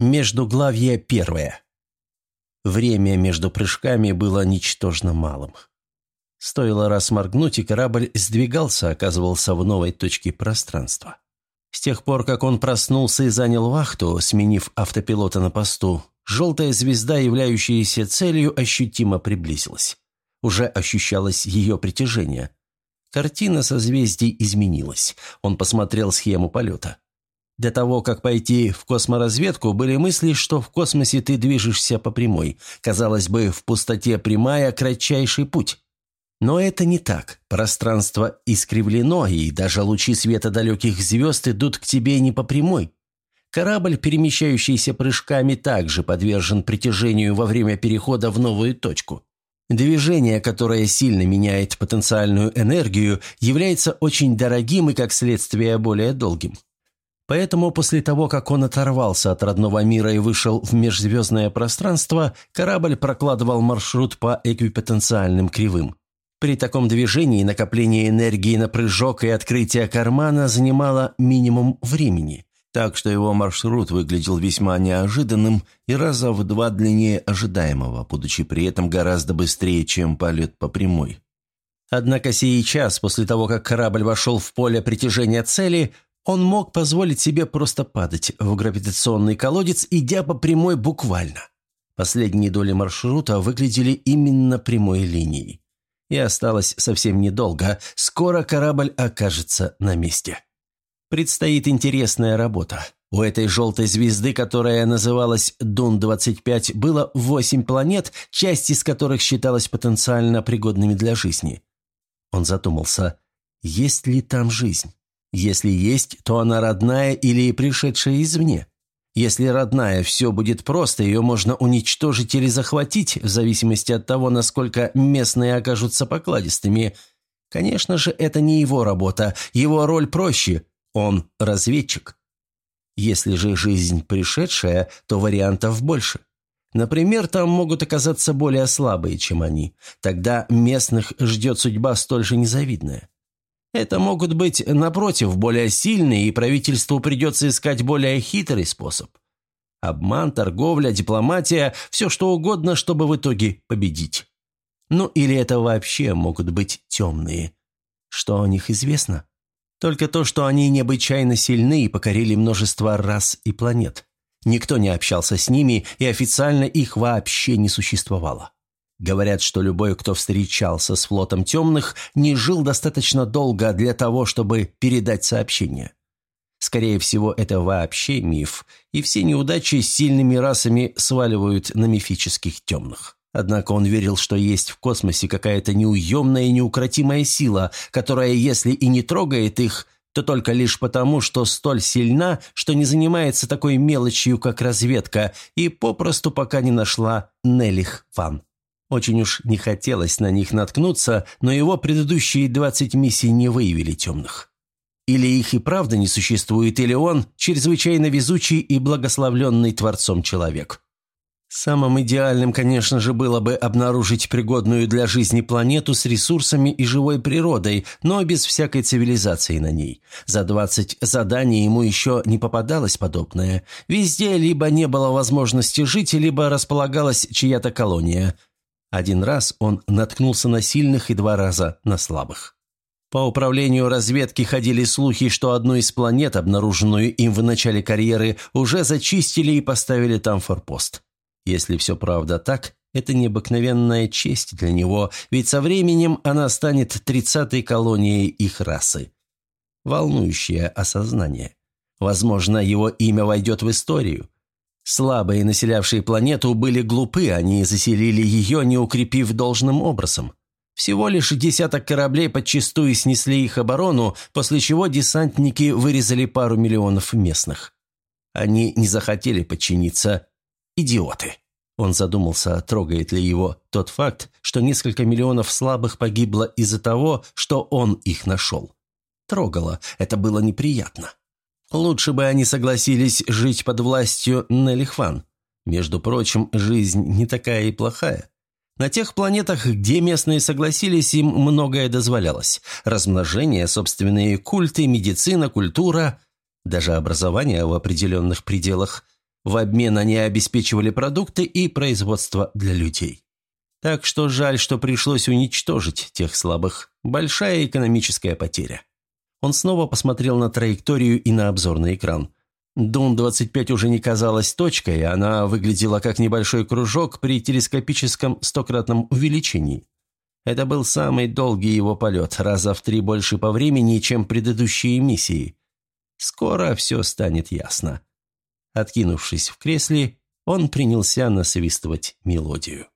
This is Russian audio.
Междуглавье первое. Время между прыжками было ничтожно малым. Стоило раз моргнуть, и корабль сдвигался, оказывался в новой точке пространства. С тех пор, как он проснулся и занял вахту, сменив автопилота на посту, желтая звезда, являющаяся целью, ощутимо приблизилась. Уже ощущалось ее притяжение. Картина созвездий изменилась. Он посмотрел схему полета. До того, как пойти в косморазведку, были мысли, что в космосе ты движешься по прямой. Казалось бы, в пустоте прямая – кратчайший путь. Но это не так. Пространство искривлено, и даже лучи света далеких звезд идут к тебе не по прямой. Корабль, перемещающийся прыжками, также подвержен притяжению во время перехода в новую точку. Движение, которое сильно меняет потенциальную энергию, является очень дорогим и, как следствие, более долгим. Поэтому после того, как он оторвался от родного мира и вышел в межзвездное пространство, корабль прокладывал маршрут по эквипотенциальным кривым. При таком движении накопление энергии на прыжок и открытие кармана занимало минимум времени, так что его маршрут выглядел весьма неожиданным и раза в два длиннее ожидаемого, будучи при этом гораздо быстрее, чем полет по прямой. Однако сейчас, после того, как корабль вошел в поле притяжения цели, он мог позволить себе просто падать в гравитационный колодец, идя по прямой буквально. Последние доли маршрута выглядели именно прямой линией. И осталось совсем недолго, скоро корабль окажется на месте. Предстоит интересная работа. У этой желтой звезды, которая называлась Дун-25, было восемь планет, часть из которых считалась потенциально пригодными для жизни. Он задумался, есть ли там жизнь? Если есть, то она родная или пришедшая извне. Если родная, все будет просто, ее можно уничтожить или захватить, в зависимости от того, насколько местные окажутся покладистыми. Конечно же, это не его работа, его роль проще, он разведчик. Если же жизнь пришедшая, то вариантов больше. Например, там могут оказаться более слабые, чем они. Тогда местных ждет судьба столь же незавидная. Это могут быть, напротив, более сильные, и правительству придется искать более хитрый способ. Обман, торговля, дипломатия – все что угодно, чтобы в итоге победить. Ну или это вообще могут быть темные. Что о них известно? Только то, что они необычайно сильны и покорили множество рас и планет. Никто не общался с ними, и официально их вообще не существовало. Говорят, что любой, кто встречался с флотом темных, не жил достаточно долго для того, чтобы передать сообщение. Скорее всего, это вообще миф, и все неудачи с сильными расами сваливают на мифических темных. Однако он верил, что есть в космосе какая-то неуемная и неукротимая сила, которая, если и не трогает их, то только лишь потому, что столь сильна, что не занимается такой мелочью, как разведка, и попросту пока не нашла Нелих Фан. Очень уж не хотелось на них наткнуться, но его предыдущие двадцать миссий не выявили темных. Или их и правда не существует, или он – чрезвычайно везучий и благословленный Творцом человек. Самым идеальным, конечно же, было бы обнаружить пригодную для жизни планету с ресурсами и живой природой, но без всякой цивилизации на ней. За двадцать заданий ему еще не попадалось подобное. Везде либо не было возможности жить, либо располагалась чья-то колония – один раз он наткнулся на сильных и два раза на слабых. По управлению разведки ходили слухи, что одну из планет, обнаруженную им в начале карьеры, уже зачистили и поставили там форпост. Если все правда так, это необыкновенная честь для него, ведь со временем она станет тридцатой колонией их расы. Волнующее осознание. Возможно, его имя войдет в историю. Слабые, населявшие планету, были глупы, они заселили ее, не укрепив должным образом. Всего лишь десяток кораблей подчистую снесли их оборону, после чего десантники вырезали пару миллионов местных. Они не захотели подчиниться. Идиоты. Он задумался, трогает ли его тот факт, что несколько миллионов слабых погибло из-за того, что он их нашел. Трогало, это было неприятно. Лучше бы они согласились жить под властью Нелихван. Между прочим, жизнь не такая и плохая. На тех планетах, где местные согласились, им многое дозволялось. Размножение, собственные культы, медицина, культура, даже образование в определенных пределах. В обмен они обеспечивали продукты и производство для людей. Так что жаль, что пришлось уничтожить тех слабых. Большая экономическая потеря. Он снова посмотрел на траекторию и на обзорный экран. Дун-25 уже не казалась точкой, она выглядела как небольшой кружок при телескопическом стократном увеличении. Это был самый долгий его полет, раза в три больше по времени, чем предыдущие миссии. Скоро все станет ясно. Откинувшись в кресле, он принялся насвистывать мелодию.